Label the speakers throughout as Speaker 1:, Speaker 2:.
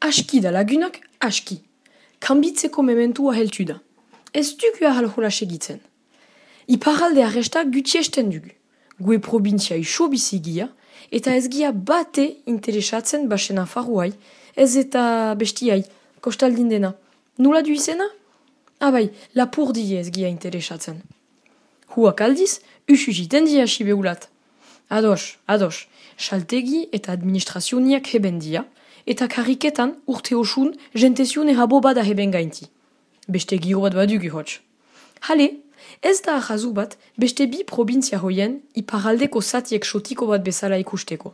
Speaker 1: Aski da lagunak, aski. Kambitzeko mementua heltu da. Ez dugu ahal hola segitzen. Iparalde arresta gutiesten dugu. Gue provintzia iso bizigia, eta ez gia bate interesatzen basena faruai, ez eta bestiai, kostaldin dena. Nula du izena? Abai, lapur die ez gia interesatzen. Huak aldiz, usu jiten dia sibeulat. Ados, ados, saltegi eta administrazioniak heben dia, eta kariketan urte osun jentezion errabo bada heben gainti. Beste giro bat badugu hots. Hale, ez da ahazu bat beste bi provintzia hoien iparaldeko zatiek sotiko bat bezala ikusteko.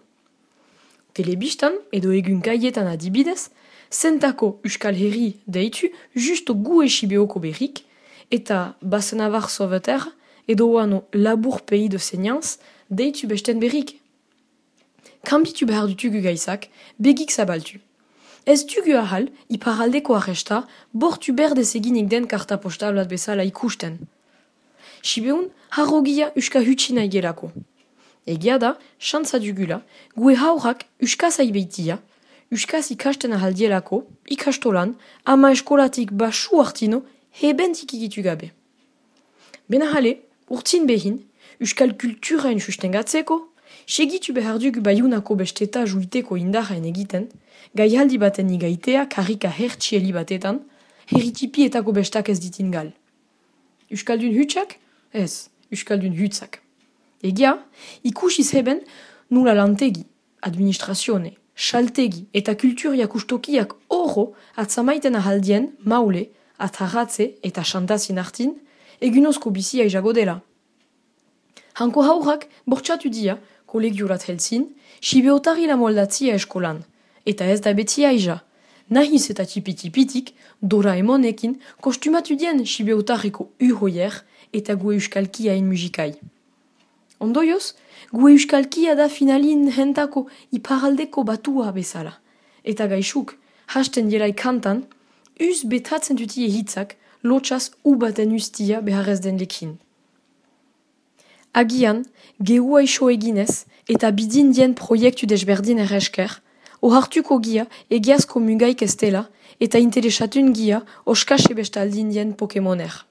Speaker 1: Telebistan edo egun gaietan adibidez, zentako uskal herri deitu justo gu esibeoko berrik, eta basen avar soveter edo wano labur pei de senianz deitu besten berrik. Kambitu behar dutugu gaizak, begik zabaltu. Ez dugu ahal, iparaldeko arresta, bortu berdez eginik den karta postablat bezala ikusten. Sibeun, harrogia uska hutsina igelako. Egia da, xantza dugula, gue haurak uska zaibeitia, uskaz ikasten ahaldielako, ikastolan, ama eskolatik basu hartino, hebentik ikitu gabe. Bena hale, behin, uskal kulturain sustengatzeko, segitu behar dugu baiunako besteta juiteko indarain egiten, gaialdi baten igaitea karika hertsieli batetan, heritipietako bestak ez ditin gal. Euskaldun hutsak? Ez, Euskaldun hutzak. Egia, ikusi zeben nula lantegi, administrazione, saltegi eta kulturia kustokiak oro atzamaiten ahaldien maule, atharratze eta xantazin hartin, egunozko bizia izago dela. Hanko haurak bortxatu dia, kolegiorat helzin, sibeotari la moldatzia eskolan, eta ez da betia iza. Nahiz eta tipitipitik, dora emonekin, kostumatu dien sibeotariko uhoier eta gue euskalkiain musikai. Ondoioz, gue euskalkia da finalin hentako iparaldeko batua bezala. Eta gaixuk, hasten jelai kantan, uz betatzen dutie hitzak, lotxaz ubaten ustia beharrez den lekin. Agian, gehua iso eginez eta bidin dien proiektu desberdin erresker, ohartuko gia egiazko mugaik estela eta interesatun gia oskase bestaldin dien Pokemoner.